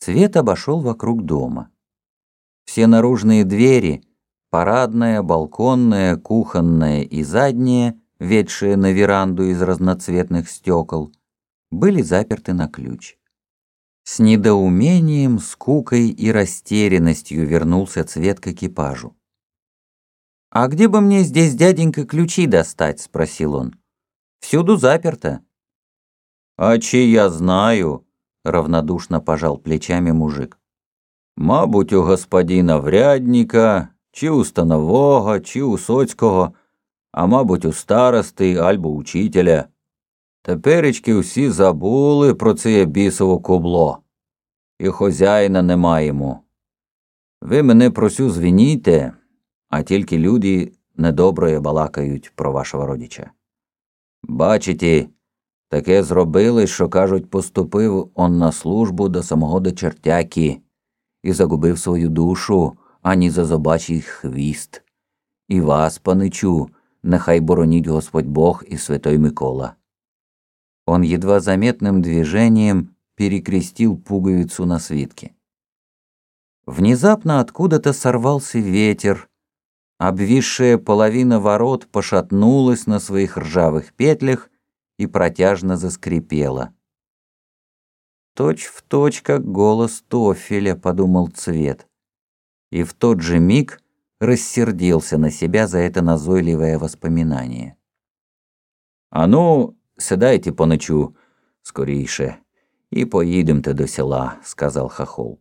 Цвет обошел вокруг дома. Все наружные двери, парадная, балконная, кухонная и задняя, ведшие на веранду из разноцветных стекол, были заперты на ключ. С недоумением, скукой и растерянностью вернулся Цвет к экипажу. «А где бы мне здесь, дяденька, ключи достать?» — спросил он. «Всюду заперто». «А чи я знаю?» Равнодушно пожал плечами мужик. Мабуть, у господина врядника, чи у станового, чи у соцького, а мабуть, у старости альбо учителя. Теперечки всі забули про це бісово кубло. І хозяїна не маємо. Ви мене просю звінійте, а тільки люди недобре балакають про вашого родича. Бачите, Таке зробили, що, кажуть, поступив он на службу до самого дочертяки і загубив свою душу, ані за зазобачий хвіст. І вас, паничу, нехай боронить Господь Бог и Святой Микола. Он едва заметным движением перекрестил пуговицу на свитке. Внезапно откуда-то сорвался ветер, обвисшая половина ворот пошатнулась на своих ржавых петлях и протяжно заскрипела. Точь в точь, как голос Тофеля, подумал Цвет. И в тот же миг рассердился на себя за это назойливое воспоминание. «А ну, сідайте по ночу скорейше, и поїдемте до села», — сказал Хохол.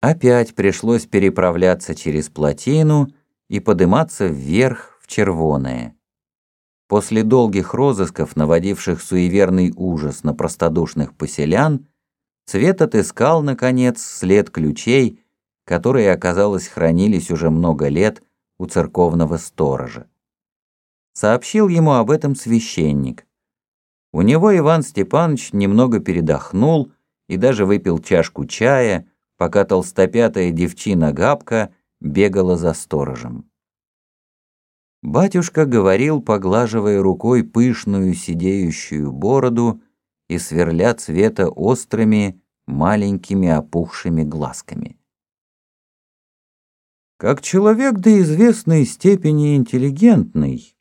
Опять пришлось переправляться через плотину и подниматься вверх в Червоное. После долгих розысков, наводивших суеверный ужас на простодушных поселян, Цвет отыскал, наконец, след ключей, которые, оказалось, хранились уже много лет у церковного сторожа. Сообщил ему об этом священник. У него Иван Степанович немного передохнул и даже выпил чашку чая, пока толстопятая девчина Габка бегала за сторожем. Батюшка говорил, поглаживая рукой пышную сидеющую бороду и сверля цвета острыми, маленькими опухшими глазками. Как человек до известной степени интеллигентный,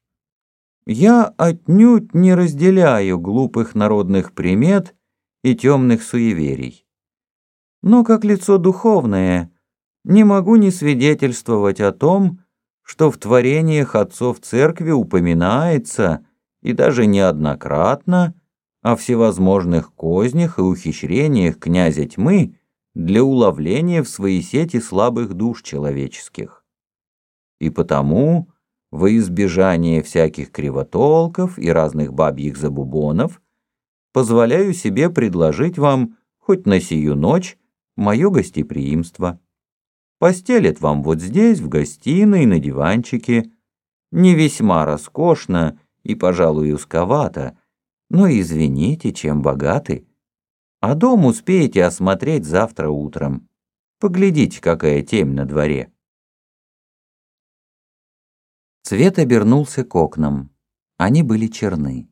я отнюдь не разделяю глупых народных примет и темных суеверий. Но как лицо духовное не могу не свидетельствовать о том, что в творениях отцов церкви упоминается, и даже неоднократно, о всевозможных кознях и ухищрениях князя тьмы для уловления в свои сети слабых душ человеческих. И потому, во избежание всяких кривотолков и разных бабьих забубонов, позволяю себе предложить вам хоть на сию ночь мое гостеприимство. Постелят вам вот здесь, в гостиной, на диванчике. Не весьма роскошно и, пожалуй, узковато, но извините, чем богаты. А дом успеете осмотреть завтра утром. Поглядите, какая темь на дворе. Цвет обернулся к окнам. Они были черны.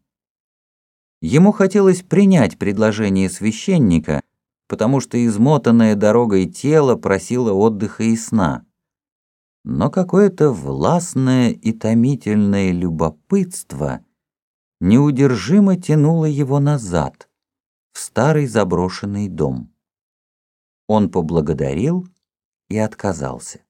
Ему хотелось принять предложение священника, потому что измотанное дорогой тело просило отдыха и сна. Но какое-то властное и томительное любопытство неудержимо тянуло его назад, в старый заброшенный дом. Он поблагодарил и отказался.